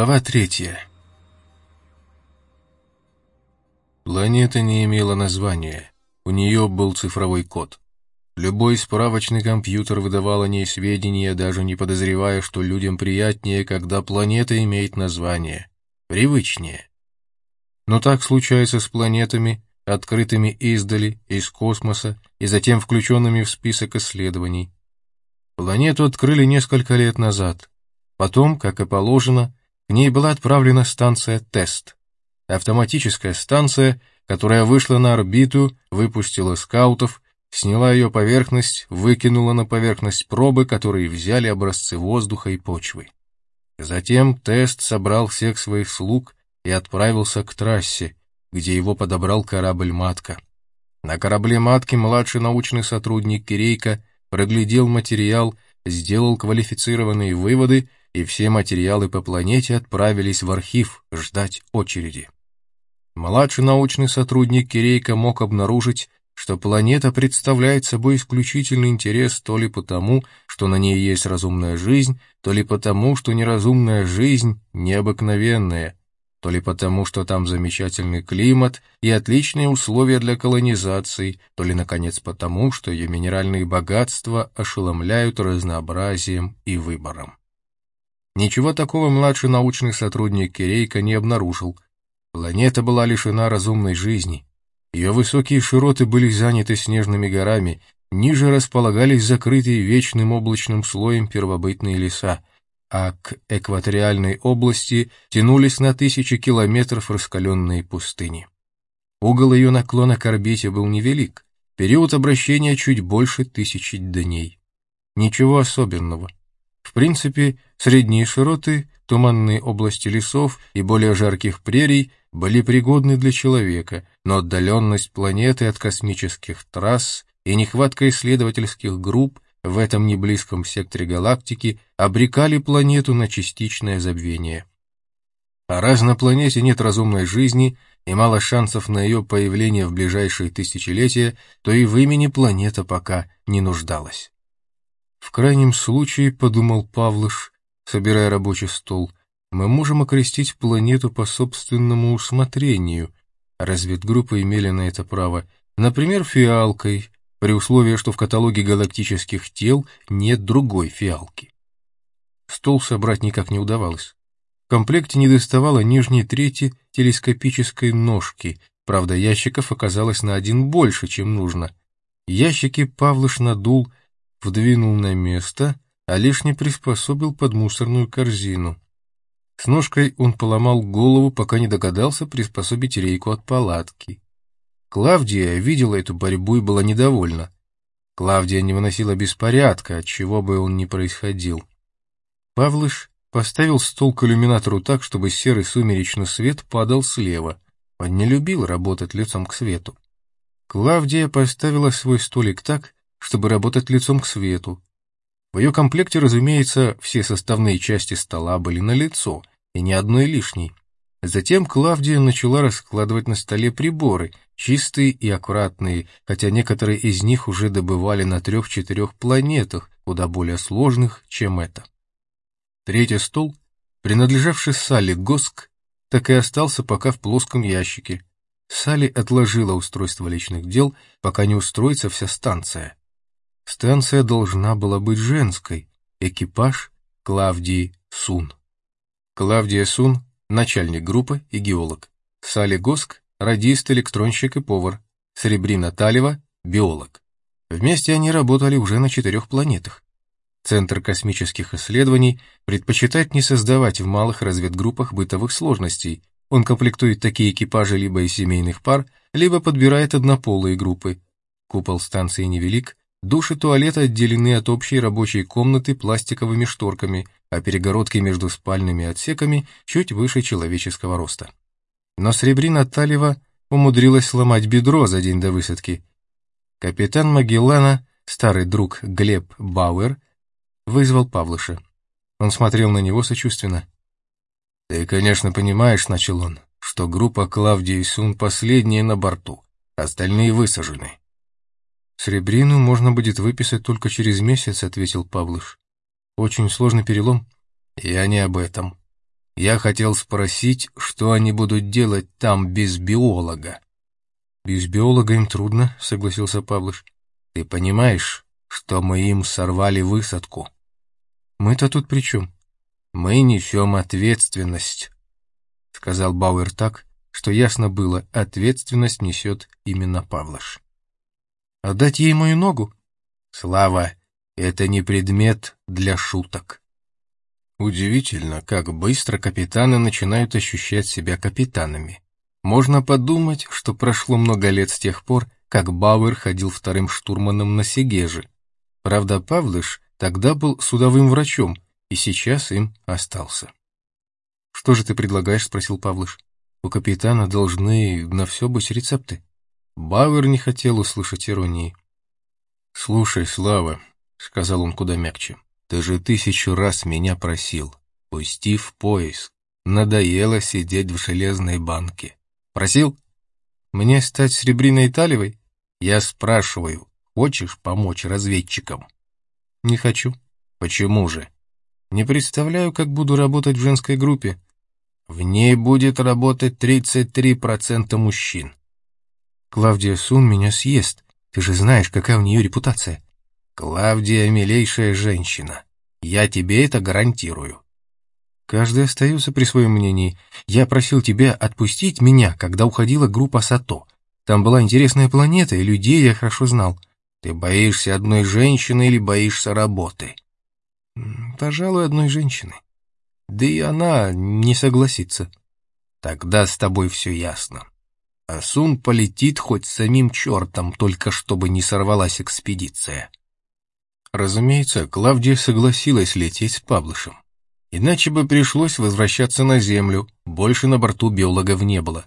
Глава третья. Планета не имела названия, у нее был цифровой код. Любой справочный компьютер выдавал о ней сведения, даже не подозревая, что людям приятнее, когда планета имеет название, привычнее. Но так случается с планетами, открытыми издали, из космоса и затем включенными в список исследований. Планету открыли несколько лет назад. Потом, как и положено, к ней была отправлена станция «Тест». Автоматическая станция, которая вышла на орбиту, выпустила скаутов, сняла ее поверхность, выкинула на поверхность пробы, которые взяли образцы воздуха и почвы. Затем Тест собрал всех своих слуг и отправился к трассе, где его подобрал корабль «Матка». На корабле «Матки» младший научный сотрудник Кирейка проглядел материал, сделал квалифицированные выводы и все материалы по планете отправились в архив ждать очереди. Младший научный сотрудник Кирейка мог обнаружить, что планета представляет собой исключительный интерес то ли потому, что на ней есть разумная жизнь, то ли потому, что неразумная жизнь необыкновенная, то ли потому, что там замечательный климат и отличные условия для колонизации, то ли, наконец, потому, что ее минеральные богатства ошеломляют разнообразием и выбором. Ничего такого младший научный сотрудник Кирейка не обнаружил. Планета была лишена разумной жизни. Ее высокие широты были заняты снежными горами, ниже располагались закрытые вечным облачным слоем первобытные леса, а к экваториальной области тянулись на тысячи километров раскаленные пустыни. Угол ее наклона к орбите был невелик, период обращения чуть больше тысячи дней. Ничего особенного. В принципе, средние широты, туманные области лесов и более жарких прерий были пригодны для человека, но отдаленность планеты от космических трасс и нехватка исследовательских групп в этом неблизком секторе галактики обрекали планету на частичное забвение. А раз на планете нет разумной жизни и мало шансов на ее появление в ближайшие тысячелетия, то и в имени планета пока не нуждалась. В крайнем случае, подумал Павлыш, собирая рабочий стол, мы можем окрестить планету по собственному усмотрению. Разведгруппы имели на это право, например, фиалкой, при условии, что в каталоге галактических тел нет другой фиалки. Стол собрать никак не удавалось. В комплекте не доставало нижней трети телескопической ножки, правда, ящиков оказалось на один больше, чем нужно. Ящики Павлыш надул, вдвинул на место, а лишний приспособил под мусорную корзину. С ножкой он поломал голову, пока не догадался приспособить рейку от палатки. Клавдия видела эту борьбу и была недовольна. Клавдия не выносила беспорядка, от чего бы он ни происходил. Павлыш поставил стол к иллюминатору так, чтобы серый сумеречный свет падал слева. Он не любил работать лицом к свету. Клавдия поставила свой столик так, чтобы работать лицом к свету. В ее комплекте, разумеется, все составные части стола были налицо, и ни одной лишней. Затем Клавдия начала раскладывать на столе приборы, чистые и аккуратные, хотя некоторые из них уже добывали на трех-четырех планетах, куда более сложных, чем это. Третий стол, принадлежавший Салли Госк, так и остался пока в плоском ящике. Салли отложила устройство личных дел, пока не устроится вся станция. Станция должна была быть женской, экипаж Клавдии Сун. Клавдия Сун начальник группы и геолог. Салли Госк, радист, электронщик и повар. Серебрина Талева, биолог. Вместе они работали уже на четырех планетах. Центр космических исследований предпочитает не создавать в малых разведгруппах бытовых сложностей. Он комплектует такие экипажи либо из семейных пар, либо подбирает однополые группы. Купол станции невелик, Души туалета отделены от общей рабочей комнаты пластиковыми шторками, а перегородки между спальными отсеками чуть выше человеческого роста. Но Сребрина Талева умудрилась сломать бедро за день до высадки. Капитан Магеллана, старый друг Глеб Бауэр, вызвал Павлыша. Он смотрел на него сочувственно. «Ты, конечно, понимаешь, — начал он, — что группа Клавдии Сун последняя на борту, остальные высажены. «Сребрину можно будет выписать только через месяц», — ответил Павлыш. «Очень сложный перелом». «Я не об этом. Я хотел спросить, что они будут делать там без биолога. Без биолога им трудно, согласился Павлыш. Ты понимаешь, что мы им сорвали высадку? Мы-то тут при чем? Мы несем ответственность, сказал Бауэр так, что ясно было, ответственность несет именно Павлыш. Отдать ей мою ногу? Слава, это не предмет для шуток. Удивительно, как быстро капитаны начинают ощущать себя капитанами. Можно подумать, что прошло много лет с тех пор, как Бауэр ходил вторым штурманом на Сегеже. Правда, Павлыш тогда был судовым врачом, и сейчас им остался. «Что же ты предлагаешь?» — спросил Павлыш. «У капитана должны на все быть рецепты». Бауэр не хотел услышать иронии. «Слушай, Слава», — сказал он куда мягче, — «ты же тысячу раз меня просил. Пусти в поиск. Надоело сидеть в железной банке. Просил? Мне стать серебриной талевой? Я спрашиваю, хочешь помочь разведчикам? Не хочу. Почему же? Не представляю, как буду работать в женской группе. В ней будет работать 33% мужчин. Клавдия Сун меня съест. Ты же знаешь, какая у нее репутация. Клавдия — милейшая женщина. Я тебе это гарантирую. Каждый остается при своем мнении. Я просил тебя отпустить меня, когда уходила группа Сато. Там была интересная планета, и людей я хорошо знал. Ты боишься одной женщины или боишься работы? Пожалуй, одной женщины. Да и она не согласится. Тогда с тобой все ясно. Асун полетит хоть самим чертом, только чтобы не сорвалась экспедиция. Разумеется, Клавдия согласилась лететь с Павлышем. Иначе бы пришлось возвращаться на Землю, больше на борту биологов не было.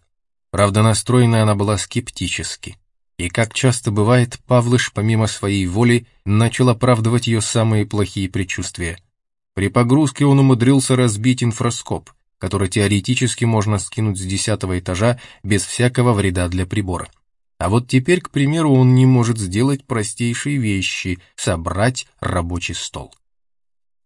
Правда, настроена она была скептически. И, как часто бывает, Павлыш, помимо своей воли, начал оправдывать ее самые плохие предчувствия. При погрузке он умудрился разбить инфраскоп, который теоретически можно скинуть с десятого этажа без всякого вреда для прибора. А вот теперь, к примеру, он не может сделать простейшие вещи — собрать рабочий стол.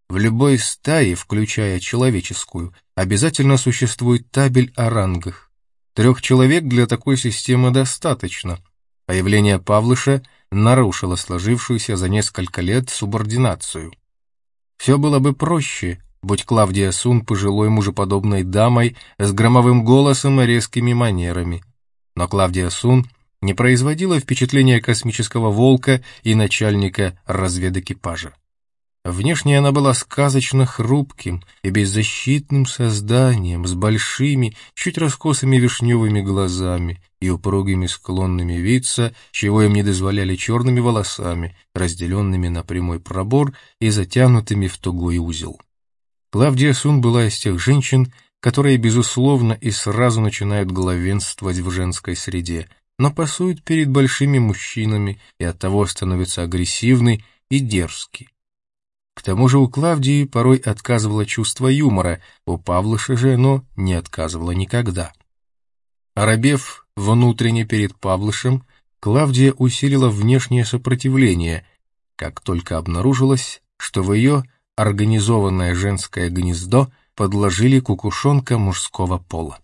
В любой стае, включая человеческую, обязательно существует табель о рангах. Трех человек для такой системы достаточно. Появление Павлыша нарушило сложившуюся за несколько лет субординацию. Все было бы проще, будь Клавдия Сун пожилой мужеподобной дамой с громовым голосом и резкими манерами. Но Клавдия Сун не производила впечатления космического волка и начальника разведэкипажа. Внешне она была сказочно хрупким и беззащитным созданием с большими, чуть раскосыми вишневыми глазами и упругими склонными виться, чего им не дозволяли черными волосами, разделенными на прямой пробор и затянутыми в тугой узел. Клавдия Сун была из тех женщин, которые, безусловно, и сразу начинают главенствовать в женской среде, но пасуют перед большими мужчинами и оттого становятся агрессивны и дерзки. К тому же у Клавдии порой отказывало чувство юмора, у Павлыша же оно не отказывало никогда. Оробев внутренне перед Павлышем, Клавдия усилила внешнее сопротивление, как только обнаружилось, что в ее организованное женское гнездо подложили кукушонка мужского пола.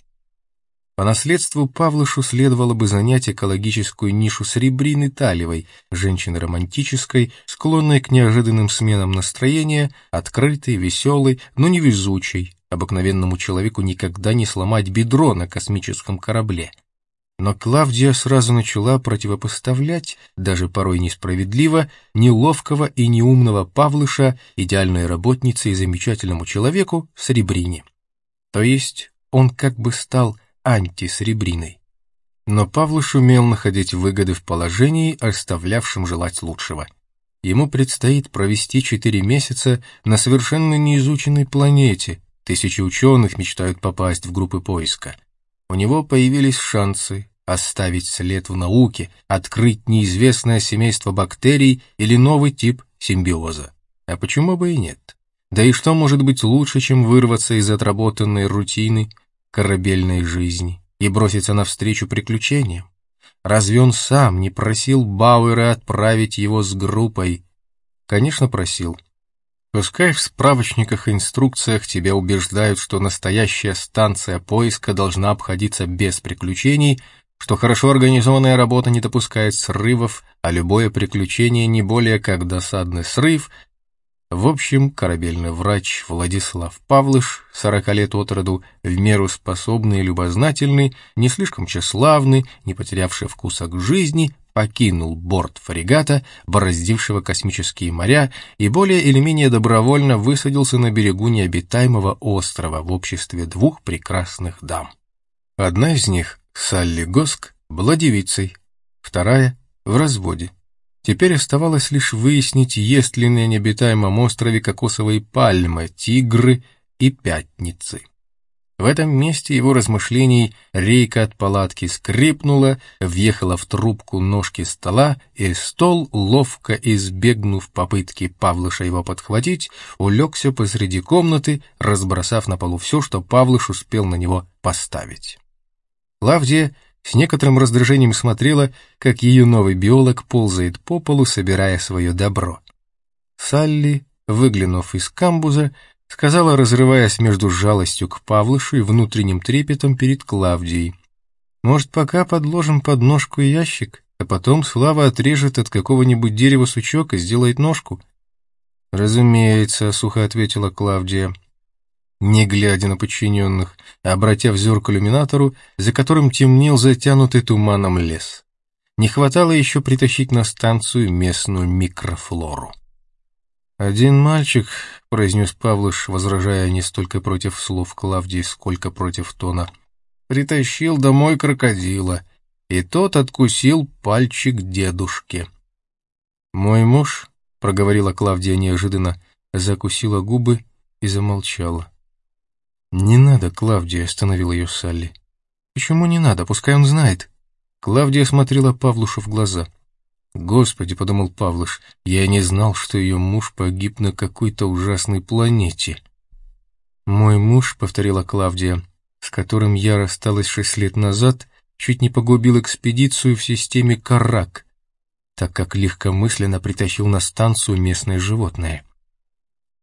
По наследству Павлышу следовало бы занять экологическую нишу Сребрины Талевой, женщины романтической, склонной к неожиданным сменам настроения, открытой, веселой, но невезучей, обыкновенному человеку никогда не сломать бедро на космическом корабле. Но Клавдия сразу начала противопоставлять, даже порой несправедливо, неловкого и неумного Павлыша, идеальной работнице и замечательному человеку, Сребрине. То есть он как бы стал антисребриной. Но Павлуш умел находить выгоды в положении, оставлявшем желать лучшего. Ему предстоит провести четыре месяца на совершенно неизученной планете, тысячи ученых мечтают попасть в группы поиска. У него появились шансы оставить след в науке, открыть неизвестное семейство бактерий или новый тип симбиоза. А почему бы и нет? Да и что может быть лучше, чем вырваться из отработанной рутины – корабельной жизни и броситься навстречу приключениям? Разве он сам не просил Бауэра отправить его с группой? Конечно, просил. Пускай в справочниках и инструкциях тебя убеждают, что настоящая станция поиска должна обходиться без приключений, что хорошо организованная работа не допускает срывов, а любое приключение не более как досадный срыв. В общем, корабельный врач Владислав Павлыш, 40 лет от роду, в меру способный и любознательный, не слишком тщеславный, не потерявший вкуса к жизни, покинул борт фрегата, бороздившего космические моря, и более или менее добровольно высадился на берегу необитаемого острова в обществе двух прекрасных дам. Одна из них, Салли Госк, была девицей, вторая — в разводе. Теперь оставалось лишь выяснить, есть ли на необитаемом острове кокосовые пальмы, тигры и пятницы. В этом месте его размышлений рейка от палатки скрипнула, въехала в трубку ножки стола, и стол, ловко избегнув попытки Павлыша его подхватить, улегся посреди комнаты, разбросав на полу все, что Павлыш успел на него поставить. Лавдия с некоторым раздражением смотрела, как ее новый биолог ползает по полу, собирая свое добро. Салли, выглянув из камбуза, сказала, разрываясь между жалостью к Павлышу и внутренним трепетом перед Клавдией. «Может, пока подложим под ножку ящик, а потом Слава отрежет от какого-нибудь дерева сучок и сделает ножку?» «Разумеется», — сухо ответила Клавдия, не глядя на подчиненных, а обратя взор к иллюминатору, за которым темнел затянутый туманом лес. Не хватало еще притащить на станцию местную микрофлору. «Один мальчик», — произнес Павлыш, возражая не столько против слов Клавдии, сколько против тона, — «притащил домой крокодила, и тот откусил пальчик дедушке». «Мой муж», — проговорила Клавдия неожиданно, закусила губы и замолчала. «Не надо, Клавдия», — остановила ее Салли. «Почему не надо? Пускай он знает». Клавдия смотрела Павлушу в глаза — «Господи», — подумал Павлыш, — «я не знал, что ее муж погиб на какой-то ужасной планете». «Мой муж», — повторила Клавдия, — «с которым я рассталась шесть лет назад, чуть не погубил экспедицию в системе Карак, так как легкомысленно притащил на станцию местное животное.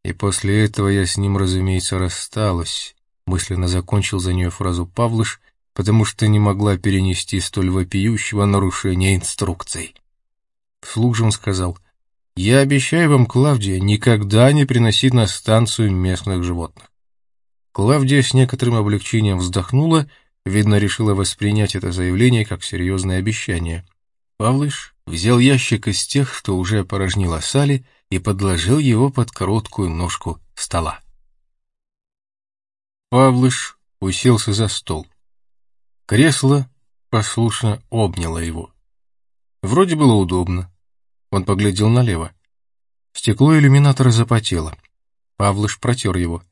И после этого я с ним, разумеется, рассталась», — мысленно закончил за нее фразу Павлыш, потому что не могла перенести столь вопиющего нарушения инструкций. Вслух же он сказал, «Я обещаю вам, Клавдия, никогда не приносить на станцию местных животных». Клавдия с некоторым облегчением вздохнула, видно, решила воспринять это заявление как серьезное обещание. Павлыш взял ящик из тех, что уже опорожнила Сали, и подложил его под короткую ножку стола. Павлыш уселся за стол. Кресло послушно обняло его. Вроде было удобно. Он поглядел налево. Стекло иллюминатора запотело. Павлыш протер его.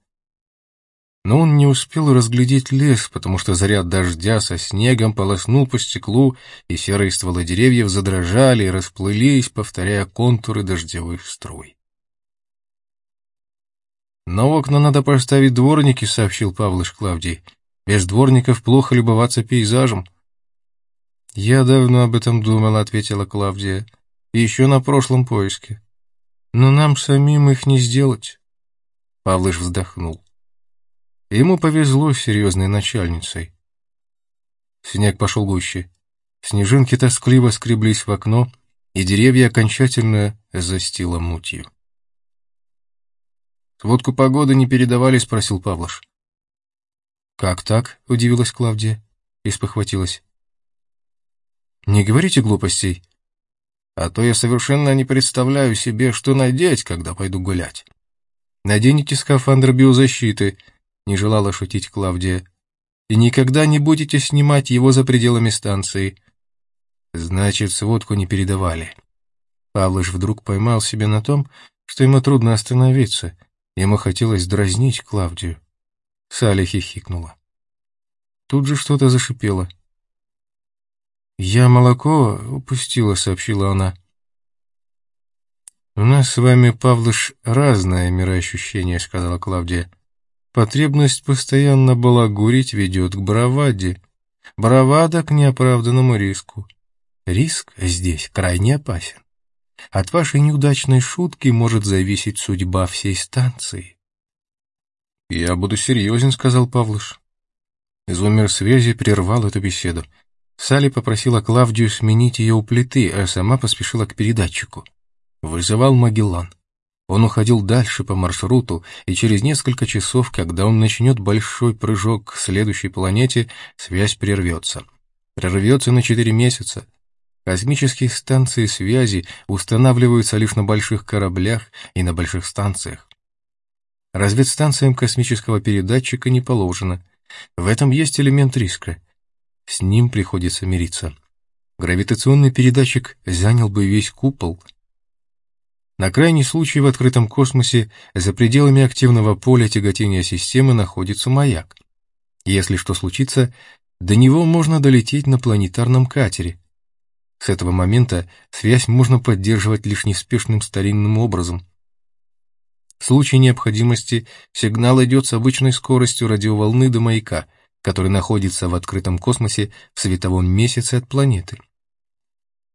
Но он не успел разглядеть лес, потому что заряд дождя со снегом полоснул по стеклу, и серые стволы деревьев задрожали и расплылись, повторяя контуры дождевых струй. «На окна надо поставить дворники», — сообщил Павлыш Клавдий. «Без дворников плохо любоваться пейзажем». «Я давно об этом думала», — ответила Клавдия. «Еще на прошлом поиске. Но нам самим их не сделать». Павлыш вздохнул. Ему повезло с серьезной начальницей. Снег пошел гуще. Снежинки тоскливо скреблись в окно, и деревья окончательно застило мутью. «Сводку погоды не передавали?» — спросил Павлыш. «Как так?» — удивилась Клавдия и спохватилась. Не говорите глупостей. А то я совершенно не представляю себе, что надеть, когда пойду гулять. Наденете скафандр биозащиты, не желала шутить Клавдия, и никогда не будете снимать его за пределами станции. Значит, сводку не передавали. Павлыш вдруг поймал себя на том, что ему трудно остановиться. Ему хотелось дразнить Клавдию. Саля хихикнула. Тут же что-то зашипело. «Я молоко упустила», — сообщила она. «У нас с вами, Павлыш, разное мироощущение», — сказала Клавдия. «Потребность постоянно балагурить ведет к браваде. Бравада к неоправданному риску. Риск здесь крайне опасен. От вашей неудачной шутки может зависеть судьба всей станции. «Я буду серьезен», — сказал Павлыш. Изумер связи прервал эту беседу. Салли попросила Клавдию сменить ее у плиты, а сама поспешила к передатчику. Вызывал Магеллан. Он уходил дальше по маршруту, и через несколько часов, когда он начнет большой прыжок к следующей планете, связь прервется. Прервется на четыре месяца. Космические станции связи устанавливаются лишь на больших кораблях и на больших станциях. Разведстанциям космического передатчика не положено. В этом есть элемент риска. С ним приходится мириться. Гравитационный передатчик занял бы весь купол — на крайний случай в открытом космосе за пределами активного поля тяготения системы находится маяк. Если что случится, до него можно долететь на планетарном катере. С этого момента связь можно поддерживать лишь неспешным старинным образом. В случае необходимости сигнал идет с обычной скоростью радиоволны до маяка, который находится в открытом космосе в световом месяце от планеты.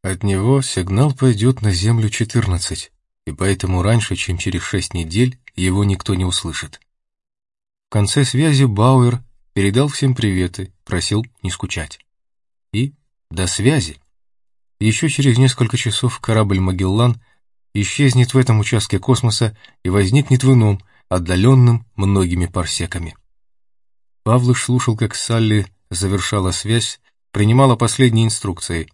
От него сигнал пойдет на Землю 14, и поэтому раньше, чем через шесть недель, его никто не услышит. В конце связи Бауэр передал всем приветы, просил не скучать. И до связи. Еще через несколько часов корабль «Магеллан» исчезнет в этом участке космоса и возникнет в ином, отдаленном многими парсеками. Павлыш слушал, как Салли завершала связь, принимала последние инструкции.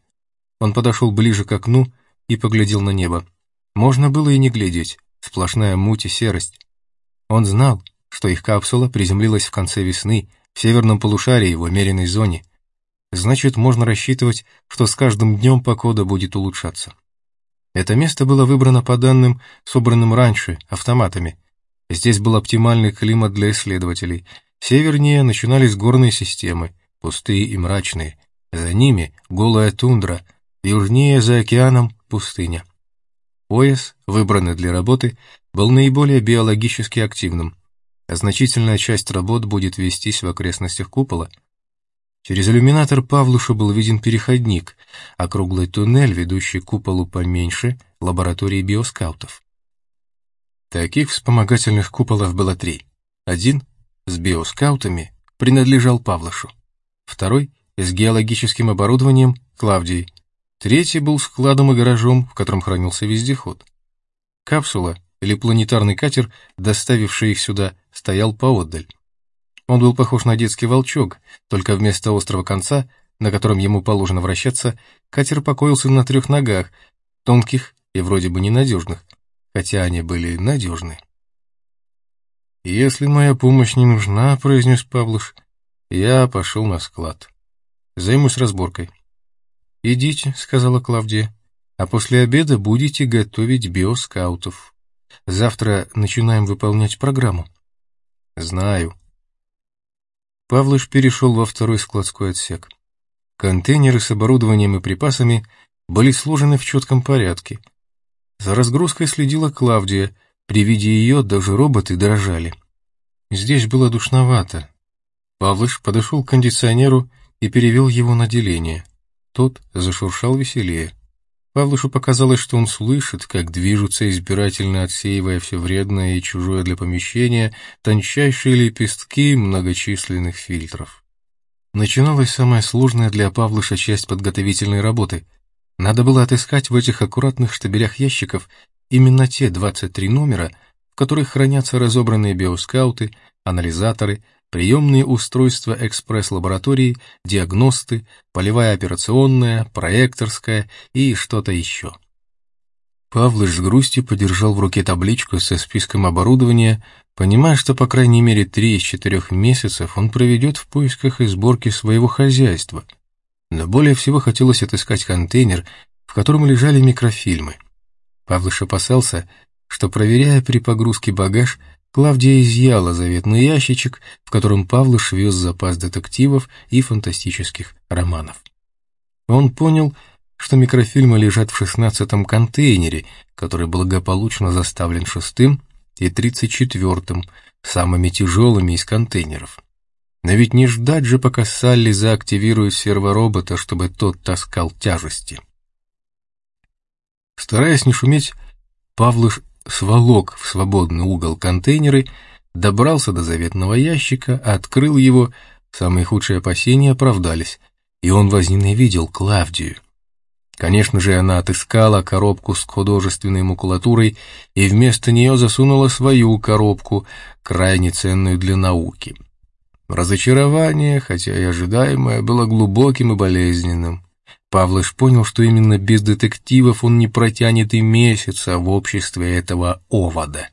Он подошел ближе к окну и поглядел на небо. Можно было и не глядеть, сплошная муть и серость. Он знал, что их капсула приземлилась в конце весны в северном полушарии в умеренной зоне. Значит, можно рассчитывать, что с каждым днем погода будет улучшаться. Это место было выбрано по данным, собранным раньше, автоматами. Здесь был оптимальный климат для исследователей. Севернее начинались горные системы, пустые и мрачные. За ними голая тундра, южнее за океаном пустыня. Пояс, выбранный для работы, был наиболее биологически активным, значительная часть работ будет вестись в окрестностях купола. Через иллюминатор Павлуша был виден переходник, а круглый туннель, ведущий к куполу поменьше, лаборатории биоскаутов. Таких вспомогательных куполов было три. Один с биоскаутами принадлежал Павлушу, второй с геологическим оборудованием Клавдии, Третий был складом и гаражом, в котором хранился вездеход. Капсула или планетарный катер, доставивший их сюда, стоял поотдаль. Он был похож на детский волчок, только вместо острого конца, на котором ему положено вращаться, катер покоился на трех ногах, тонких и вроде бы ненадежных, хотя они были надежны. «Если моя помощь не нужна», — произнес Павлуш, — «я пошел на склад. Займусь разборкой». «Идите», — сказала Клавдия, — «а после обеда будете готовить биоскаутов. Завтра начинаем выполнять программу». «Знаю». Павлыш перешел во второй складской отсек. Контейнеры с оборудованием и припасами были сложены в четком порядке. За разгрузкой следила Клавдия, при виде ее даже роботы дрожали. Здесь было душновато. Павлыш подошел к кондиционеру и перевел его на деление. Тот зашуршал веселее. Павлушу показалось, что он слышит, как движутся, избирательно отсеивая все вредное и чужое для помещения, тончайшие лепестки многочисленных фильтров. Начиналась самая сложная для Павлыша часть подготовительной работы. Надо было отыскать в этих аккуратных штабелях ящиков именно те 23 номера, в которых хранятся разобранные биоскауты, анализаторы, приемные устройства экспресс-лаборатории, диагносты, полевая операционная, проекторская и что-то еще. Павлыш с грустью подержал в руке табличку со списком оборудования, понимая, что по крайней мере три из четырех месяцев он проведет в поисках и сборке своего хозяйства. Но более всего хотелось отыскать контейнер, в котором лежали микрофильмы. Павлыш опасался, что, проверяя при погрузке багаж, Клавдия изъяла заветный ящичек, в котором Павлыш вез запас детективов и фантастических романов. Он понял, что микрофильмы лежат в шестнадцатом контейнере, который благополучно заставлен шестым и тридцать четвертым, самыми тяжелыми из контейнеров. Но ведь не ждать же, пока Салли заактивирует серворобота, чтобы тот таскал тяжести. Стараясь не шуметь, Павлыш сволок в свободный угол контейнеры, добрался до заветного ящика, открыл его, самые худшие опасения оправдались, и он возненавидел Клавдию. Конечно же, она отыскала коробку с художественной макулатурой и вместо нее засунула свою коробку, крайне ценную для науки. Разочарование, хотя и ожидаемое, было глубоким и болезненным. Павлыш понял, что именно без детективов он не протянет и месяца в обществе этого овода.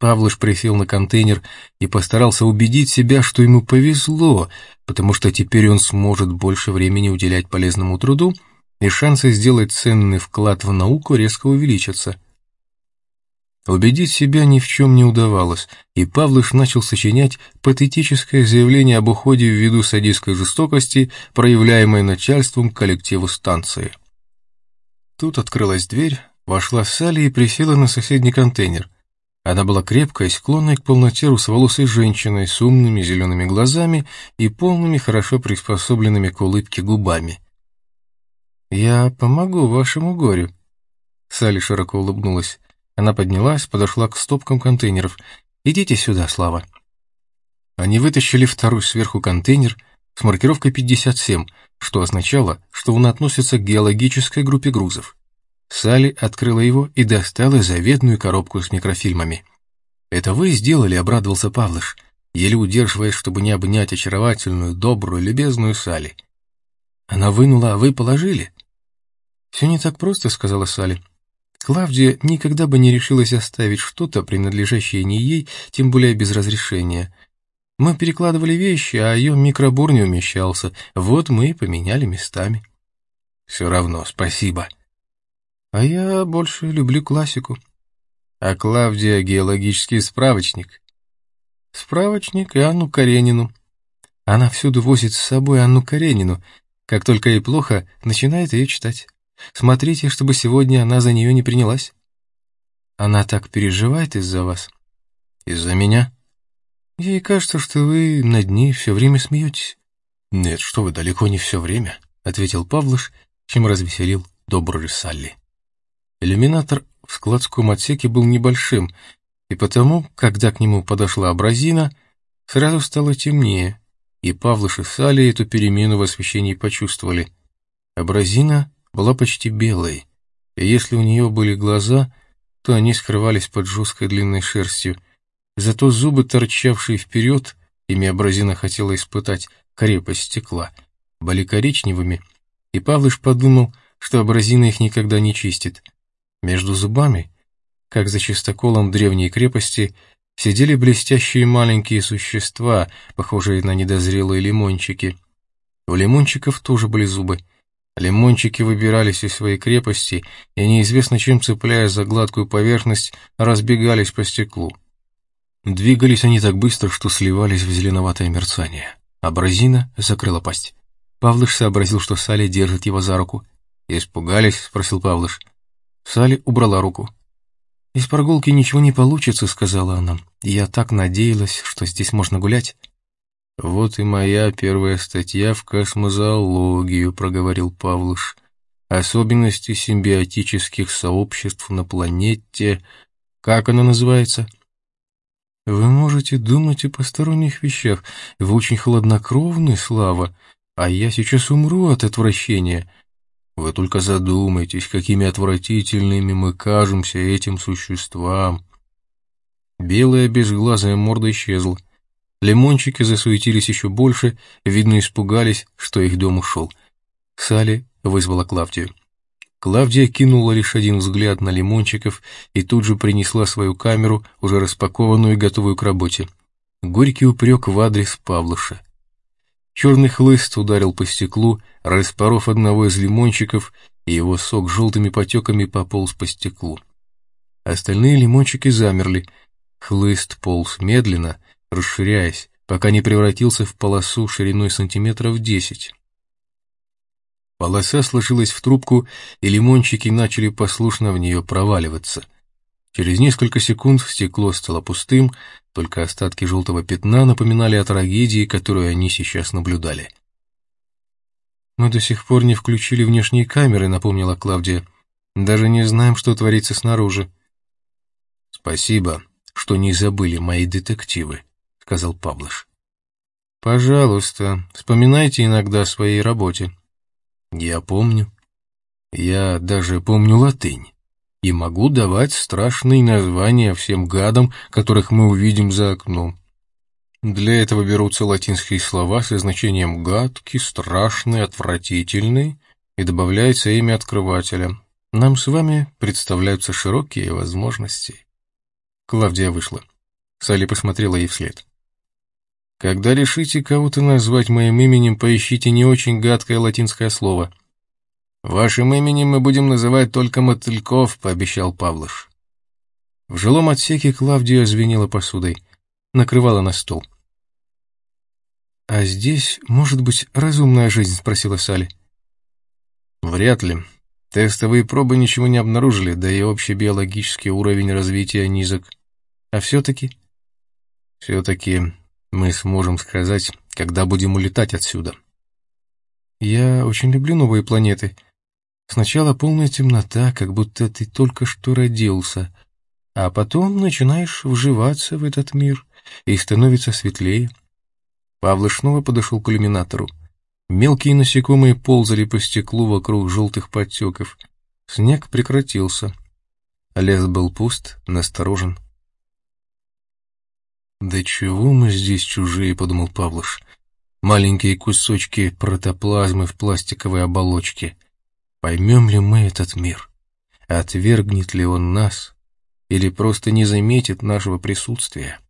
Павлыш присел на контейнер и постарался убедить себя, что ему повезло, потому что теперь он сможет больше времени уделять полезному труду, и шансы сделать ценный вклад в науку резко увеличатся. Убедить себя ни в чем не удавалось, и Павлыш начал сочинять патетическое заявление об уходе ввиду садистской жестокости, проявляемой начальством коллективу станции. Тут открылась дверь, вошла Салли и присела на соседний контейнер. Она была крепкой, склонной к полноте русоволосой женщиной с умными зелеными глазами и полными, хорошо приспособленными к улыбке губами. «Я помогу вашему горю», — Салли широко улыбнулась. Она поднялась, подошла к стопкам контейнеров. «Идите сюда, Слава». Они вытащили второй сверху контейнер с маркировкой 57, что означало, что он относится к геологической группе грузов. Салли открыла его и достала заветную коробку с микрофильмами. «Это вы сделали?» — обрадовался Павлыш, еле удерживаясь, чтобы не обнять очаровательную, добрую, любезную Салли. «Она вынула, а вы положили?» «Все не так просто», — сказала Салли. Клавдия никогда бы не решилась оставить что-то, принадлежащее не ей, тем более без разрешения. Мы перекладывали вещи, а ее микробор не умещался. Вот мы и поменяли местами. Все равно, спасибо. А я больше люблю классику. А Клавдия — геологический справочник. Справочник и Анну Каренину. Она всюду возит с собой Анну Каренину. Как только ей плохо, начинает ее читать. Смотрите, чтобы сегодня она за нее не принялась. Она так переживает из-за вас. Из-за меня? Ей кажется, что вы над ней все время смеетесь. Нет, что вы, далеко не все время, ответил Павлыш, чем развеселил добрую Салли. Иллюминатор в складском отсеке был небольшим, и потому, когда к нему подошла абразина, сразу стало темнее, и Павлыш и Салли эту перемену в освещении почувствовали. Абразина была почти белой, и если у нее были глаза, то они скрывались под жесткой длинной шерстью. Зато зубы, торчавшие вперед, ими Абразина хотела испытать крепость стекла, были коричневыми, и Павлыш подумал, что Абразина их никогда не чистит. Между зубами, как за чистоколом древней крепости, сидели блестящие маленькие существа, похожие на недозрелые лимончики. У лимончиков тоже были зубы — Лимончики выбирались из своей крепости и, неизвестно чем цепляясь за гладкую поверхность, разбегались по стеклу. Двигались они так быстро, что сливались в зеленоватое мерцание. Абразина закрыла пасть. Павлыш сообразил, что Салли держит его за руку. «Испугались?» — спросил Павлыш. Салли убрала руку. «Из прогулки ничего не получится», — сказала она. «Я так надеялась, что здесь можно гулять». «Вот и моя первая статья в космозоологию», — проговорил Павлуш. «Особенности симбиотических сообществ на планете... Как она называется?» «Вы можете думать о посторонних вещах. Вы очень хладнокровны, Слава, а я сейчас умру от отвращения. Вы только задумайтесь, какими отвратительными мы кажемся этим существам». Белая безглазая морда исчезла. Лимончики засуетились еще больше, видно, испугались, что их дом ушел. Салли вызвала Клавдию. Клавдия кинула лишь один взгляд на лимончиков и тут же принесла свою камеру, уже распакованную и готовую к работе. Горький упрек в адрес Павлуша. Черный хлыст ударил по стеклу, распоров одного из лимончиков, и его сок желтыми потеками пополз по стеклу. Остальные лимончики замерли. Хлыст полз медленно, расширяясь, пока не превратился в полосу шириной сантиметров десять. Полоса сложилась в трубку, и лимончики начали послушно в нее проваливаться. Через несколько секунд стекло стало пустым, только остатки желтого пятна напоминали о трагедии, которую они сейчас наблюдали. «Мы до сих пор не включили внешние камеры», — напомнила Клавдия. Даже не знаем, что творится снаружи. Спасибо, что не забыли мои детективы, сказал Павлыш. Пожалуйста, вспоминайте иногда о своей работе. Я помню. Я даже помню латынь и могу давать страшные названия всем гадам, которых мы увидим за окном. Для этого берутся латинские слова со значением «гадкий», «страшный», «отвратительный» и добавляется имя открывателя. Нам с вами представляются широкие возможности. Клавдия вышла. Салли посмотрела ей вслед. Когда решите кого-то назвать моим именем, поищите не очень гадкое латинское слово. Вашим именем мы будем называть только мотыльков, пообещал Павлыш. В жилом отсеке Клавдия звенела посудой, накрывала на стол. «А здесь, может быть, разумная жизнь?» — спросила Салли. «Вряд ли. Тестовые пробы ничего не обнаружили, да и общий биологический уровень развития низок. А все-таки...» «Все-таки мы сможем сказать, когда будем улетать отсюда». «Я очень люблю новые планеты. Сначала полная темнота, как будто ты только что родился, а потом начинаешь вживаться в этот мир, и становится светлее». Павлыш снова подошел к иллюминатору. Мелкие насекомые ползали по стеклу вокруг желтых подтеков. Снег прекратился. Лес был пуст, насторожен. «Да чего мы здесь чужие?» — подумал Павлыш. «Маленькие кусочки протоплазмы в пластиковой оболочке. Поймем ли мы этот мир? Отвергнет ли он нас? Или просто не заметит нашего присутствия?»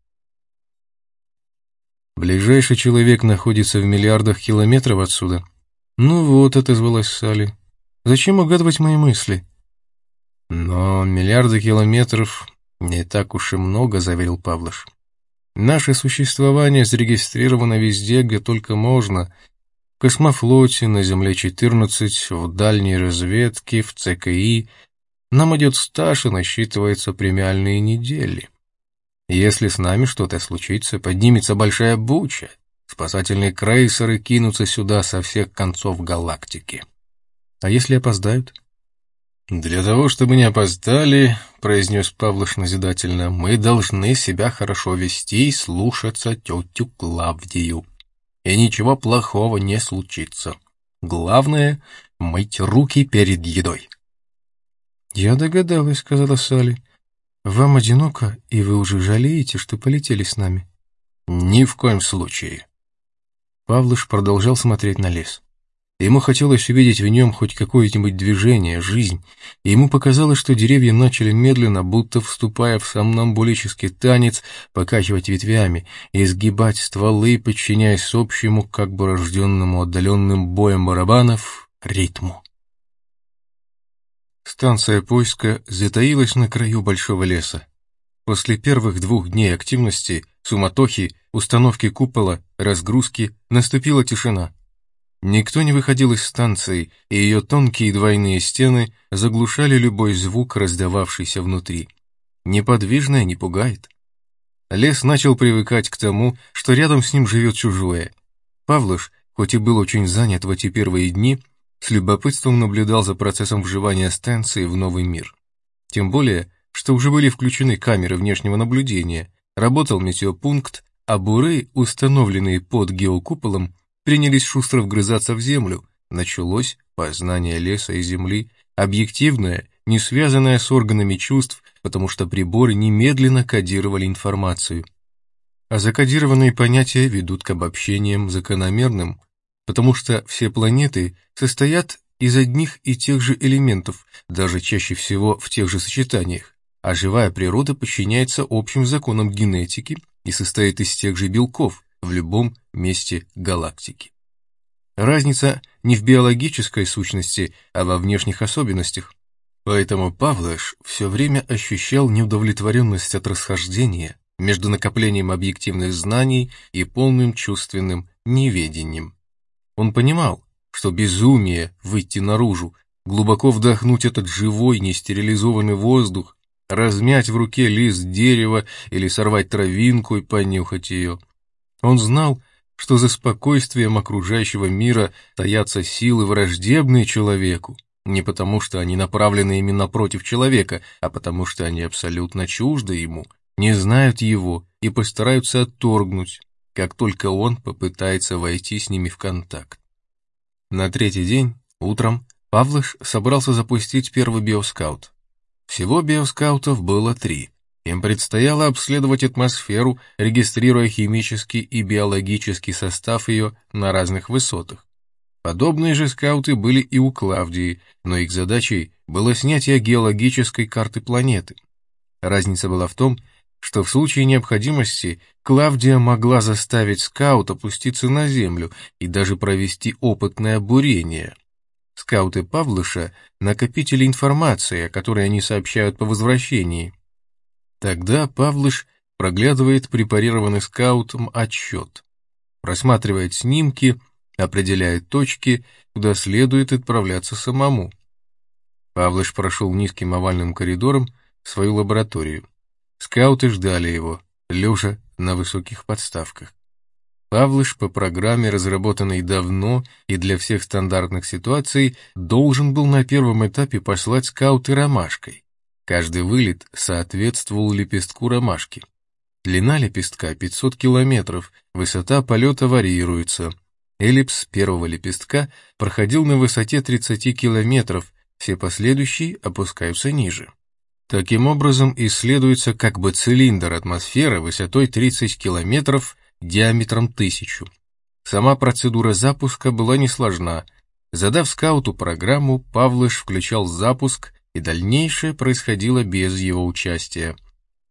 Ближайший человек находится в миллиардах километров отсюда. Ну вот, отозвалась Салли. Зачем угадывать мои мысли? Но миллиарды километров не так уж и много, заверил Павлош. Наше существование зарегистрировано везде, где только можно. В космофлоте, на Земле-14, в дальней разведке, в ЦКИ. Нам идет стаж и насчитывается премиальные недели. Если с нами что-то случится, поднимется большая буча. Спасательные крейсеры кинутся сюда со всех концов галактики. А если опоздают? «Для того, чтобы не опоздали, — произнес Павлош назидательно, — мы должны себя хорошо вести и слушаться тетю Клавдию. И ничего плохого не случится. Главное — мыть руки перед едой». «Я догадалась», — сказала Салли. «Вам одиноко, и вы уже жалеете, что полетели с нами?» «Ни в коем случае». Павлыш продолжал смотреть на лес. Ему хотелось увидеть в нем хоть какое-нибудь движение, жизнь, и ему показалось, что деревья начали медленно, будто вступая в сомнамбулический танец, покачивать ветвями изгибать стволы, подчиняясь общему, как бы рожденному отдаленным боем барабанов, ритму. Станция поиска затаилась на краю большого леса. После первых двух дней активности, суматохи, установки купола, разгрузки, наступила тишина. Никто не выходил из станции, и ее тонкие двойные стены заглушали любой звук, раздававшийся внутри. Неподвижное не пугает. Лес начал привыкать к тому, что рядом с ним живет чужое. Павлуш, хоть и был очень занят в эти первые дни, с любопытством наблюдал за процессом вживания станции в новый мир. Тем более, что уже были включены камеры внешнего наблюдения, работал метеопункт, а буры, установленные под геокуполом, принялись шустро вгрызаться в землю. Началось познание леса и земли, объективное, не связанное с органами чувств, потому что приборы немедленно кодировали информацию. А закодированные понятия ведут к обобщениям закономерным, потому что все планеты состоят из одних и тех же элементов, даже чаще всего в тех же сочетаниях, а живая природа подчиняется общим законам генетики и состоит из тех же белков в любом месте галактики. Разница не в биологической сущности, а во внешних особенностях. Поэтому Павлыш все время ощущал неудовлетворенность от расхождения между накоплением объективных знаний и полным чувственным неведением. Он понимал, что безумие выйти наружу, глубоко вдохнуть этот живой, нестерилизованный воздух, размять в руке лист дерева или сорвать травинку и понюхать ее. Он знал, что за спокойствием окружающего мира таятся силы враждебные человеку, Не потому, что они направлены именно против человека, а потому, что они абсолютно чужды ему, не знают его и постараются отторгнуть, как только он попытается войти с ними в контакт. На третий день, утром, Павлыш собрался запустить первый биоскаут. Всего биоскаутов было три. Им предстояло обследовать атмосферу, регистрируя химический и биологический состав ее на разных высотах. Подобные же скауты были и у Клавдии, но их задачей было снятие геологической карты планеты. Разница была в том, что в случае необходимости Клавдия могла заставить скаут опуститься на землю и даже провести опытное бурение. Скауты Павлыша — накопители информации, о которой они сообщают по возвращении. Тогда Павлыш проглядывает препарированный скаутом отчет, просматривает снимки, определяет точки, куда следует отправляться самому. Павлыш прошел низким овальным коридором в свою лабораторию. Скауты ждали его, лежа на высоких подставках. Павлыш по программе, разработанной давно и для всех стандартных ситуаций, должен был на первом этапе послать скауты ромашкой. Каждый вылет соответствовал лепестку ромашки. Длина лепестка 500 километров, высота полета варьируется. Эллипс первого лепестка проходил на высоте 30 километров, все последующие опускаются ниже. Таким образом, исследуется как бы цилиндр атмосферы высотой 30 километров диаметром 1000. Сама процедура запуска была несложна. Задав скауту программу, Павлыш включал запуск и дальнейшее происходило без его участия.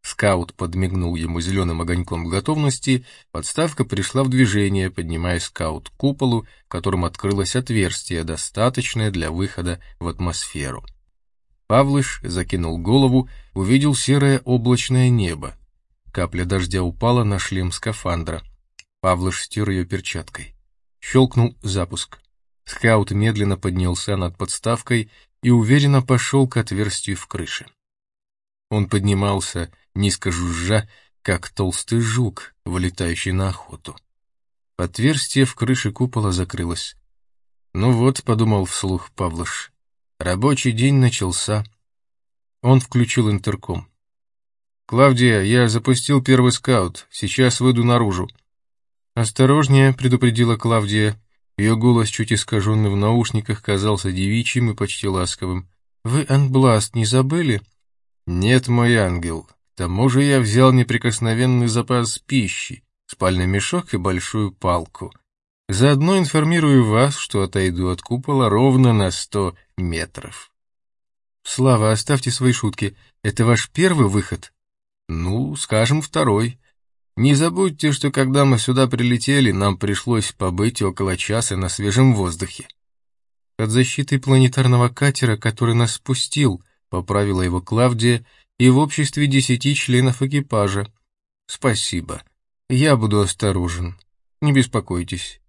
Скаут подмигнул ему зеленым огоньком готовности, подставка пришла в движение, поднимая скаут к куполу, в котором открылось отверстие, достаточное для выхода в атмосферу. Павлыш закинул голову, увидел серое облачное небо. Капля дождя упала на шлем скафандра. Павлыш стер ее перчаткой. Щелкнул запуск. Скаут медленно поднялся над подставкой и уверенно пошел к отверстию в крыше. Он поднимался, низко жужжа, как толстый жук, вылетающий на охоту. Отверстие в крыше купола закрылось. «Ну вот», — подумал вслух Павлыш, — «рабочий день начался». Он включил интерком. «Клавдия, я запустил первый скаут, сейчас выйду наружу». «Осторожнее», — предупредила Клавдия, ее голос, чуть искаженный в наушниках, казался девичьим и почти ласковым. «Вы анбласт не забыли?» «Нет, мой ангел. К тому же я взял неприкосновенный запас пищи, спальный мешок и большую палку. Заодно информирую вас, что отойду от купола ровно на сто метров». «Слава, оставьте свои шутки. Это ваш первый выход?» «Ну, скажем, второй. Не забудьте, что когда мы сюда прилетели, нам пришлось побыть около часа на свежем воздухе. Под защитой планетарного катера, который нас спустил, поправила его Клавдия, и в обществе десяти членов экипажа. Спасибо. Я буду осторожен. Не беспокойтесь.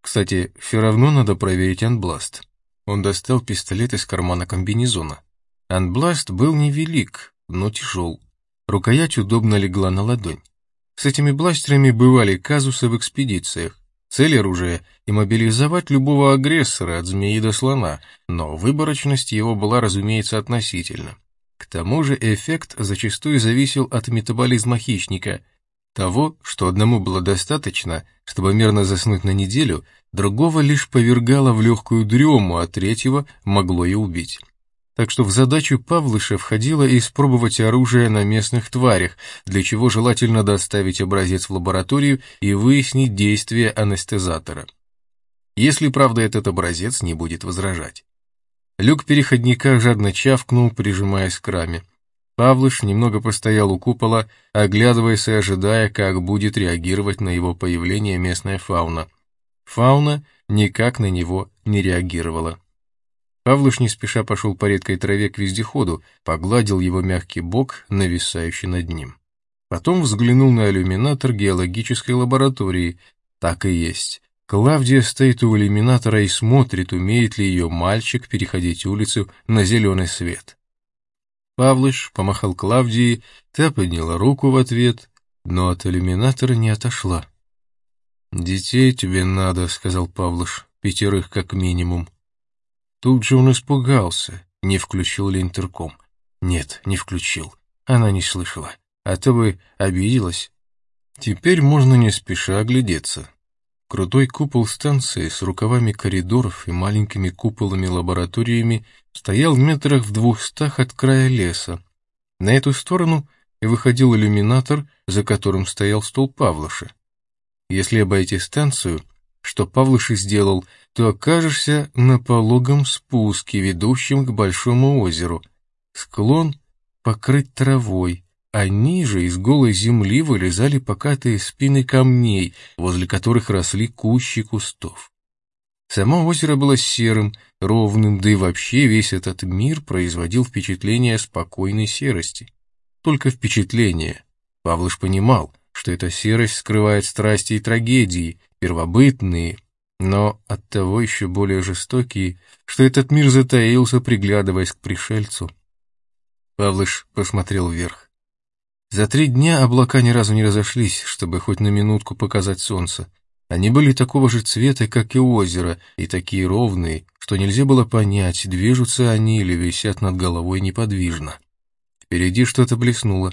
Кстати, все равно надо проверить анбласт. Он достал пистолет из кармана комбинезона. Анбласт был невелик, но тяжел. Рукоять удобно легла на ладонь. С этими бластерами бывали казусы в экспедициях. Цель оружия — иммобилизовать любого агрессора от змеи до слона, но выборочность его была, разумеется, относительна. К тому же эффект зачастую зависел от метаболизма хищника. Того, что одному было достаточно, чтобы мирно заснуть на неделю, другого лишь повергало в легкую дрему, а третьего могло и убить так что в задачу Павлыша входило испробовать оружие на местных тварях, для чего желательно доставить образец в лабораторию и выяснить действие анестезатора. Если, правда, этот образец не будет возражать. Люк переходника жадно чавкнул, прижимаясь к раме. Павлыш немного постоял у купола, оглядываясь и ожидая, как будет реагировать на его появление местная фауна. Фауна никак на него не реагировала. Павлуш не спеша пошел по редкой траве к вездеходу, погладил его мягкий бок, нависающий над ним. Потом взглянул на иллюминатор геологической лаборатории. Так и есть. Клавдия стоит у иллюминатора и смотрит, умеет ли ее мальчик переходить улицу на зеленый свет. Павлыш помахал Клавдии, та подняла руку в ответ, но от иллюминатора не отошла. «Детей тебе надо», — сказал Павлыш, — «пятерых как минимум». Тут же он испугался, не включил ли интерком. Нет, не включил. Она не слышала. А то бы обиделась. Теперь можно не спеша оглядеться. Крутой купол станции с рукавами коридоров и маленькими куполами-лабораториями стоял в метрах в двухстах от края леса. На эту сторону и выходил иллюминатор, за которым стоял стол Павлыша. Если обойти станцию, что Павлыш и сделал, то окажешься на пологом спуске, ведущем к большому озеру. Склон покрыт травой, а ниже из голой земли вылезали покатые спины камней, возле которых росли кущи кустов. Само озеро было серым, ровным, да и вообще весь этот мир производил впечатление спокойной серости. Только впечатление. Павлыш понимал, что эта серость скрывает страсти и трагедии, первобытные, но оттого еще более жестокие, что этот мир затаился, приглядываясь к пришельцу. Павлыш посмотрел вверх. За три дня облака ни разу не разошлись, чтобы хоть на минутку показать солнце. Они были такого же цвета, как и озеро, и такие ровные, что нельзя было понять, движутся они или висят над головой неподвижно. Впереди что-то блеснуло.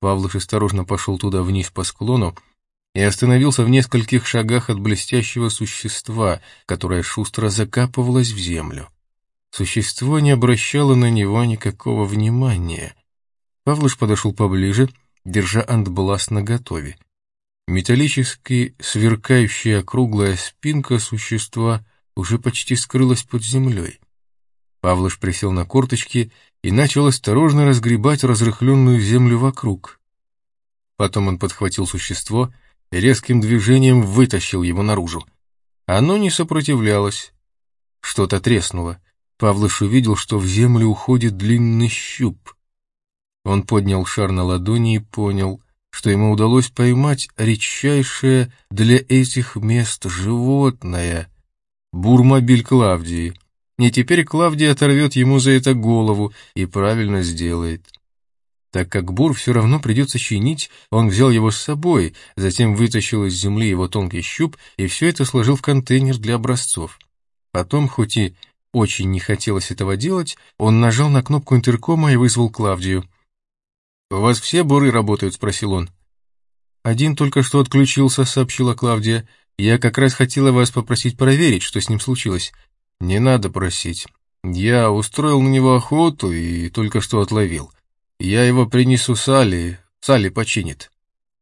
Павлыш осторожно пошел туда вниз по склону и остановился в нескольких шагах от блестящего существа, которое шустро закапывалось в землю. Существо не обращало на него никакого внимания — Павлыш подошел поближе, держа антбласт наготове. Металлически сверкающая круглая спинка существа уже почти скрылась под землей. Павлыш присел на корточки и начал осторожно разгребать разрыхленную землю вокруг. Потом он подхватил существо резким движением вытащил его наружу. Оно не сопротивлялось. Что-то треснуло. Павлыш увидел, что в землю уходит длинный щуп — он поднял шар на ладони и понял, что ему удалось поймать редчайшее для этих мест животное — бурмобиль Клавдии. И теперь Клавдия оторвет ему за это голову и правильно сделает. Так как бур все равно придется чинить, он взял его с собой, затем вытащил из земли его тонкий щуп и все это сложил в контейнер для образцов. Потом, хоть и очень не хотелось этого делать, он нажал на кнопку интеркома и вызвал Клавдию. «У вас все буры работают?» — спросил он. «Один только что отключился», — сообщила Клавдия. «Я как раз хотела вас попросить проверить, что с ним случилось». «Не надо просить. Я устроил на него охоту и только что отловил. Я его принесу Салли, Салли починит».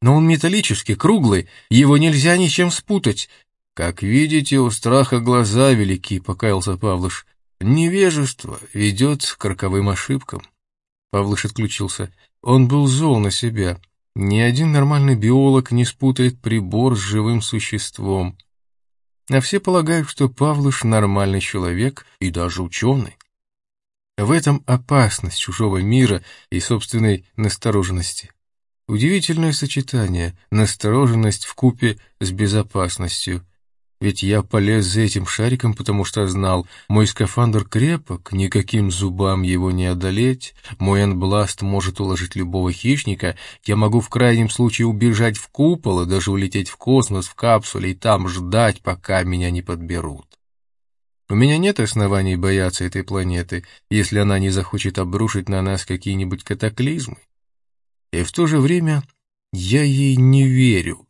«Но он металлический, круглый, его нельзя ничем спутать». «Как видите, у страха глаза велики», — покаялся Павлыш. «Невежество ведет к роковым ошибкам». Павлыш отключился. Он был зол на себя. Ни один нормальный биолог не спутает прибор с живым существом. А все полагают, что Павлуш нормальный человек и даже ученый. В этом опасность чужого мира и собственной настороженности. Удивительное сочетание — настороженность в купе с безопасностью — ведь я полез за этим шариком, потому что знал, мой скафандр крепок, никаким зубам его не одолеть, мой анбласт может уложить любого хищника, я могу в крайнем случае убежать в купол и даже улететь в космос в капсуле и там ждать, пока меня не подберут. У меня нет оснований бояться этой планеты, если она не захочет обрушить на нас какие-нибудь катаклизмы. И в то же время я ей не верю.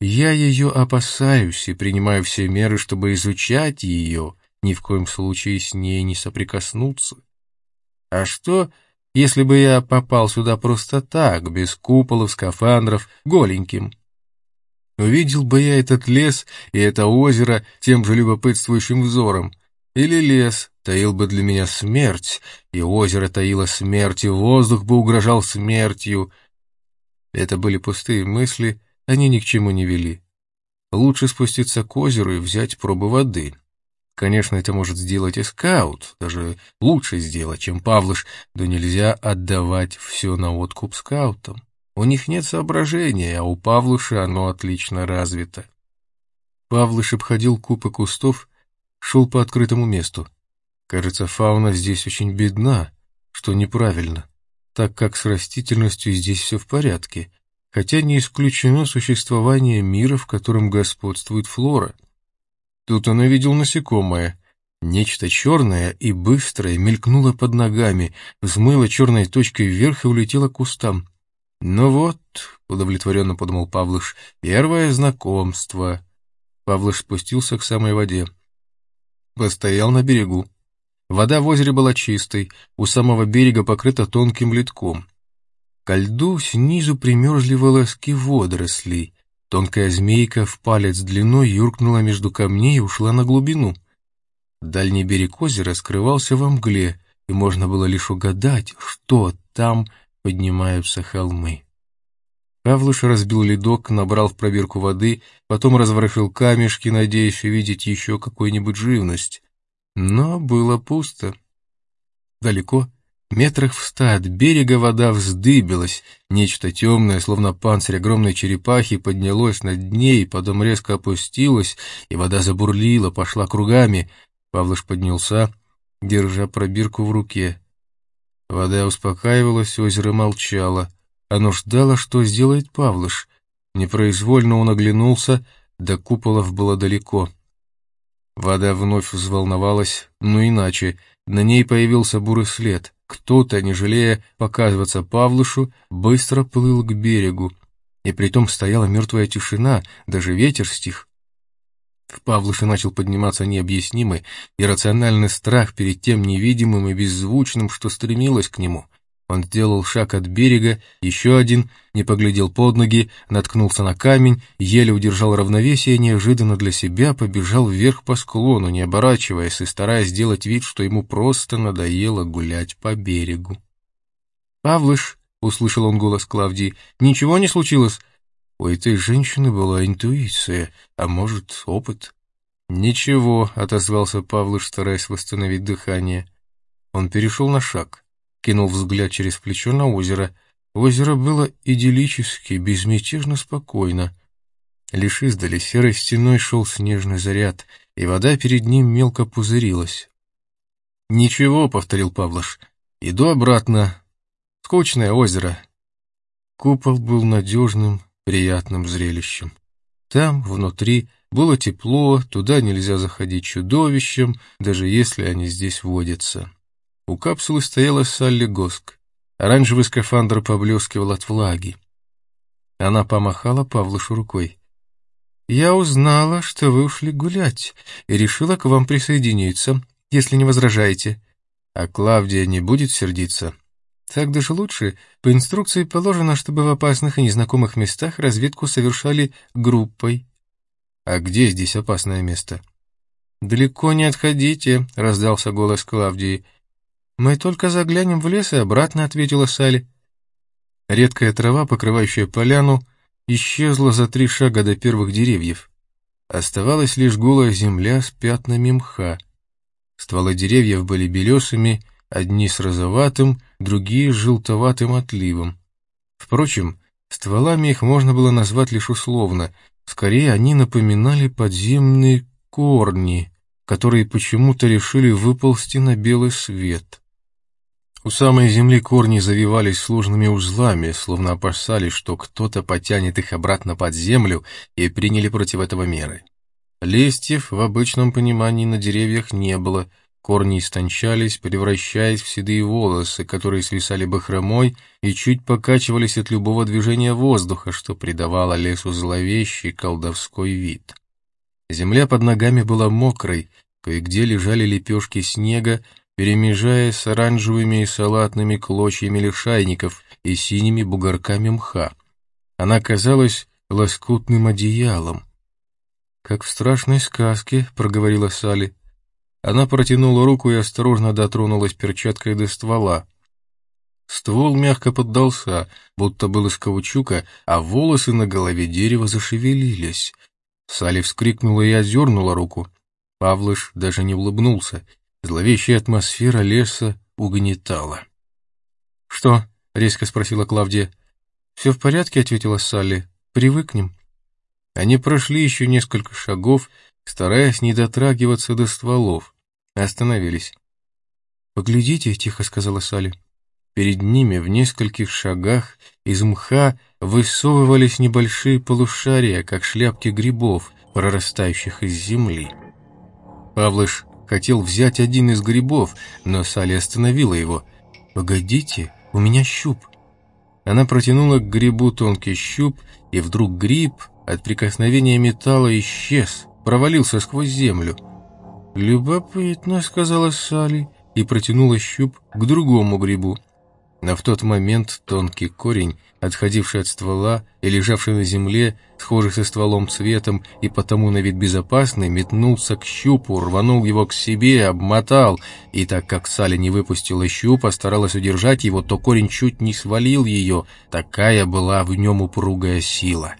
Я ее опасаюсь и принимаю все меры, чтобы изучать ее, ни в коем случае с ней не соприкоснуться. А что, если бы я попал сюда просто так, без куполов, скафандров, голеньким? Увидел бы я этот лес и это озеро тем же любопытствующим взором. Или лес таил бы для меня смерть, и озеро таило смерть, и воздух бы угрожал смертью. Это были пустые мысли, они ни к чему не вели. Лучше спуститься к озеру и взять пробы воды. Конечно, это может сделать и скаут, даже лучше сделать, чем Павлыш, да нельзя отдавать все на откуп скаутам. У них нет соображения, а у Павлыша оно отлично развито. Павлыш обходил купы кустов, шел по открытому месту. Кажется, фауна здесь очень бедна, что неправильно, так как с растительностью здесь все в порядке, хотя не исключено существование мира, в котором господствует флора. Тут он увидел насекомое. Нечто черное и быстрое мелькнуло под ногами, взмыло черной точкой вверх и улетело к кустам. «Ну вот», — удовлетворенно подумал Павлыш, — «первое знакомство». Павлыш спустился к самой воде. Постоял на берегу. Вода в озере была чистой, у самого берега покрыта тонким литком. Ко льду снизу примерзли волоски водорослей. Тонкая змейка в палец длиной юркнула между камней и ушла на глубину. Дальний берег озера скрывался во мгле, и можно было лишь угадать, что там поднимаются холмы. Павлуш разбил ледок, набрал в пробирку воды, потом разворошил камешки, надеясь увидеть еще какую-нибудь живность. Но было пусто. Далеко, метрах в ста от берега вода вздыбилась, нечто темное, словно панцирь огромной черепахи, поднялось над ней, потом резко опустилось, и вода забурлила, пошла кругами — Павлыш поднялся, держа пробирку в руке. Вода успокаивалась, озеро молчало. Оно ждало, что сделает Павлыш. Непроизвольно он оглянулся, до куполов было далеко. Вода вновь взволновалась, но иначе. На ней появился бурый след. Кто-то, не жалея показываться Павлышу, быстро плыл к берегу. И притом стояла мертвая тишина, даже ветер стих. В Павлуше начал подниматься необъяснимый, иррациональный страх перед тем невидимым и беззвучным, что стремилось к нему. Он сделал шаг от берега, еще один, не поглядел под ноги, наткнулся на камень, еле удержал равновесие неожиданно для себя побежал вверх по склону, не оборачиваясь и стараясь сделать вид, что ему просто надоело гулять по берегу. «Павлыш», — услышал он голос Клавдии, — «ничего не случилось?» У этой женщины была интуиция, а может, опыт. «Ничего», — отозвался Павлыш, стараясь восстановить дыхание. Он перешел на шаг, кинул взгляд через плечо на озеро. Озеро было идиллически, безмятежно спокойно. Лишь издали серой стеной шел снежный заряд, и вода перед ним мелко пузырилась. «Ничего», — повторил Павлош, — «иду обратно. Скучное озеро». Купол был надежным, приятным зрелищем. Там, внутри, было тепло, туда нельзя заходить чудовищем, даже если они здесь водятся. У капсулы стояла Салли Госк. Оранжевый скафандр поблескивал от влаги. Она помахала Павлушу рукой. «Я узнала, что вы ушли гулять, и решила к вам присоединиться, если не возражаете. А Клавдия не будет сердиться?» Так даже лучше. По инструкции положено, чтобы в опасных и незнакомых местах разведку совершали группой. А где здесь опасное место? «Далеко не отходите», — раздался голос Клавдии. «Мы только заглянем в лес и обратно», — ответила Салли. Редкая трава, покрывающая поляну, исчезла за три шага до первых деревьев. Оставалась лишь голая земля с пятнами мха. Стволы деревьев были белесыми, одни с розоватым, другие с желтоватым отливом. Впрочем, стволами их можно было назвать лишь условно, скорее они напоминали подземные корни, которые почему-то решили выползти на белый свет. У самой земли корни завивались сложными узлами, словно опасались, что кто-то потянет их обратно под землю и приняли против этого меры. Листьев в обычном понимании на деревьях не было, Корни истончались, превращаясь в седые волосы, которые свисали бахромой и чуть покачивались от любого движения воздуха, что придавало лесу зловещий колдовской вид. Земля под ногами была мокрой, кое-где лежали лепешки снега, перемежаясь с оранжевыми и салатными клочьями лишайников и синими бугорками мха. Она казалась лоскутным одеялом. «Как в страшной сказке», — проговорила Салли. Она протянула руку и осторожно дотронулась перчаткой до ствола. Ствол мягко поддался, будто был из каучука, а волосы на голове дерева зашевелились. Салли вскрикнула и озернула руку. Павлыш даже не улыбнулся. Зловещая атмосфера леса угнетала. «Что?» — резко спросила Клавдия. «Все в порядке?» — ответила Салли. «Привыкнем». Они прошли еще несколько шагов, стараясь не дотрагиваться до стволов. Остановились. «Поглядите», — тихо сказала Салли. Перед ними в нескольких шагах из мха высовывались небольшие полушария, как шляпки грибов, прорастающих из земли. Павлыш хотел взять один из грибов, но Салли остановила его. «Погодите, у меня щуп». Она протянула к грибу тонкий щуп, и вдруг гриб от прикосновения металла исчез, провалился сквозь землю. «Любопытно», — сказала Салли, и протянула щуп к другому грибу. Но в тот момент тонкий корень, отходивший от ствола и лежавший на земле, схожий со стволом цветом и потому на вид безопасный, метнулся к щупу, рванул его к себе, обмотал, и так как Саля не выпустила щуп, а старалась удержать его, то корень чуть не свалил ее, такая была в нем упругая сила.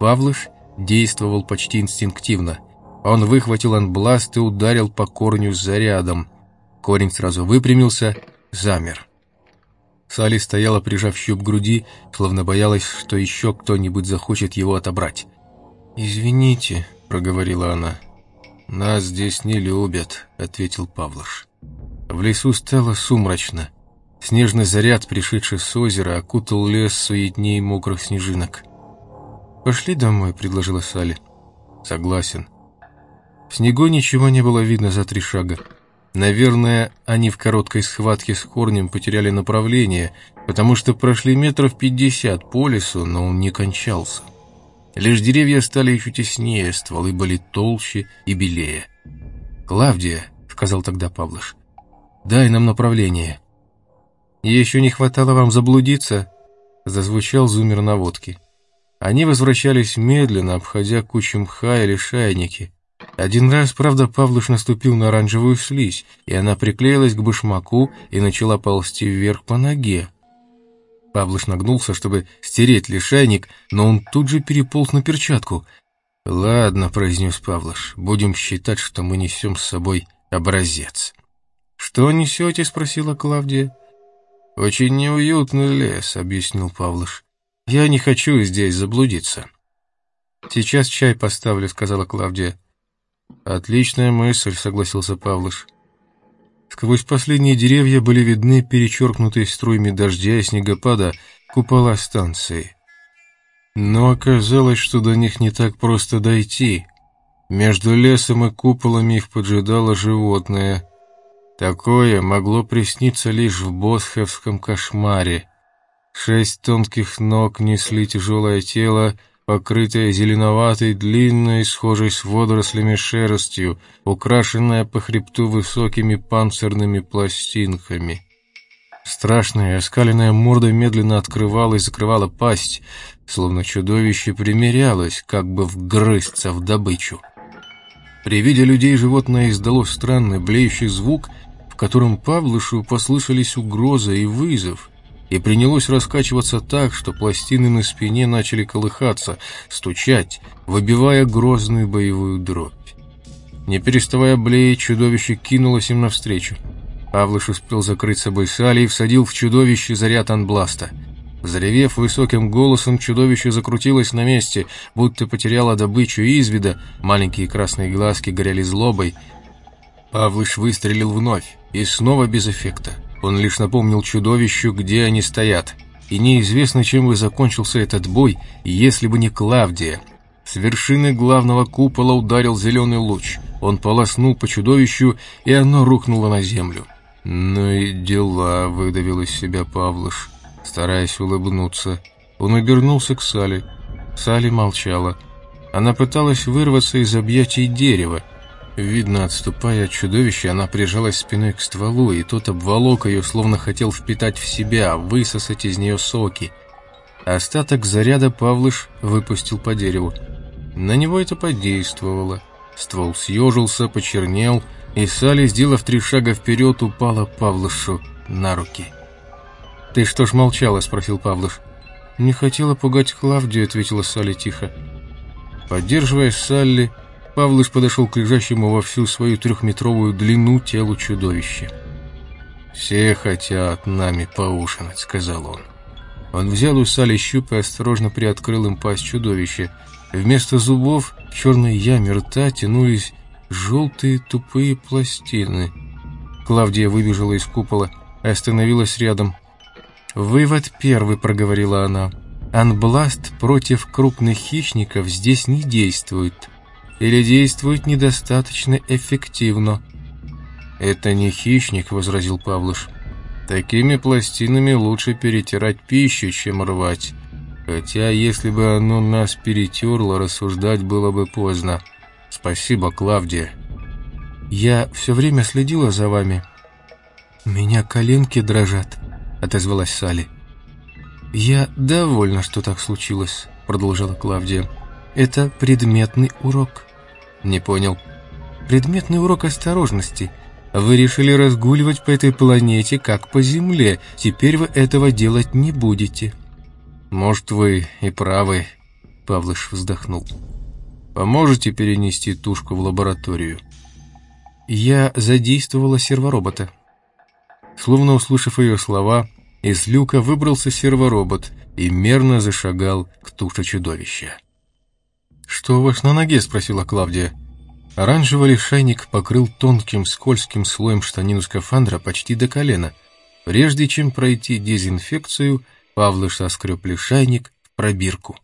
Павлыш действовал почти инстинктивно. Он выхватил анбласт и ударил по корню зарядом. Корень сразу выпрямился, замер. Салли стояла, прижав щуп к груди, словно боялась, что еще кто-нибудь захочет его отобрать. «Извините», — проговорила она. «Нас здесь не любят», — ответил Павлош. В лесу стало сумрачно. Снежный заряд, пришедший с озера, окутал лес суетней мокрых снежинок. «Пошли домой», — предложила Салли. «Согласен». В снегу ничего не было видно за три шага. Наверное, они в короткой схватке с корнем потеряли направление, потому что прошли метров пятьдесят по лесу, но он не кончался. Лишь деревья стали еще теснее, стволы были толще и белее. «Клавдия», — сказал тогда Павлыш, — «дай нам направление». «Еще не хватало вам заблудиться», — зазвучал зумер наводки. Они возвращались медленно, обходя кучу мха или шайники. Один раз, правда, Павлуш наступил на оранжевую слизь, и она приклеилась к башмаку и начала ползти вверх по ноге. Павлуш нагнулся, чтобы стереть лишайник, но он тут же переполз на перчатку. «Ладно», — произнес Павлуш, — «будем считать, что мы несем с собой образец». «Что несете?» — спросила Клавдия. «Очень неуютный лес», — объяснил Павлуш. «Я не хочу здесь заблудиться». «Сейчас чай поставлю», — сказала Клавдия. «Отличная мысль», — согласился Павлыш. Сквозь последние деревья были видны перечеркнутые струями дождя и снегопада купола станции. Но оказалось, что до них не так просто дойти. Между лесом и куполами их поджидало животное. Такое могло присниться лишь в босхевском кошмаре. Шесть тонких ног несли тяжелое тело, покрытая зеленоватой, длинной, схожей с водорослями шерстью, украшенная по хребту высокими панцирными пластинками. Страшная оскаленная морда медленно открывала и закрывала пасть, словно чудовище примерялось, как бы вгрызться в добычу. При виде людей животное издало странный блеющий звук, в котором Павлышу послышались угроза и вызов — и принялось раскачиваться так, что пластины на спине начали колыхаться, стучать, выбивая грозную боевую дробь. Не переставая блеять, чудовище кинулось им навстречу. Павлыш успел закрыть собой Сали и всадил в чудовище заряд анбласта. Заревев высоким голосом, чудовище закрутилось на месте, будто потеряло добычу из вида, маленькие красные глазки горели злобой. Павлыш выстрелил вновь, и снова без эффекта. Он лишь напомнил чудовищу, где они стоят. И неизвестно, чем бы закончился этот бой, если бы не Клавдия. С вершины главного купола ударил зеленый луч. Он полоснул по чудовищу, и оно рухнуло на землю. «Ну и дела», — выдавил из себя Павлыш, стараясь улыбнуться. Он обернулся к Сале. Салли молчала. Она пыталась вырваться из объятий дерева, Видно, отступая от чудовища, она прижалась спиной к стволу, и тот обволок ее, словно хотел впитать в себя, высосать из нее соки. Остаток заряда Павлыш выпустил по дереву. На него это подействовало. Ствол съежился, почернел, и Салли, сделав три шага вперед, упала Павлышу на руки. «Ты что ж молчала?» — спросил Павлыш. «Не хотела пугать Клавдию», — ответила Салли тихо. Поддерживая Салли, Павлыш подошел к лежащему во всю свою трехметровую длину телу чудовища. «Все хотят нами поужинать», — сказал он. Он взял у Сали щуп и осторожно приоткрыл им пасть чудовища. Вместо зубов в черной яме рта тянулись желтые тупые пластины. Клавдия выбежала из купола и остановилась рядом. «Вывод первый», — проговорила она. «Анбласт против крупных хищников здесь не действует. Или действует недостаточно эффективно. «Это не хищник», — возразил Павлыш. «Такими пластинами лучше перетирать пищу, чем рвать. Хотя, если бы оно нас перетерло, рассуждать было бы поздно. Спасибо, Клавдия». «Я все время следила за вами». «Меня коленки дрожат», — отозвалась Салли. «Я довольна, что так случилось», — продолжала Клавдия. «Это предметный урок». «Не понял». «Предметный урок осторожности. Вы решили разгуливать по этой планете, как по Земле. Теперь вы этого делать не будете». «Может, вы и правы», — Павлыш вздохнул. «Поможете перенести тушку в лабораторию?» «Я задействовала серворобота». Словно услышав ее слова, из люка выбрался серворобот и мерно зашагал к туше чудовища. «Что у вас на ноге?» — спросила Клавдия. Оранжевый лишайник покрыл тонким скользким слоем штанину скафандра почти до колена. Прежде чем пройти дезинфекцию, Павлыш соскреб лишайник в пробирку.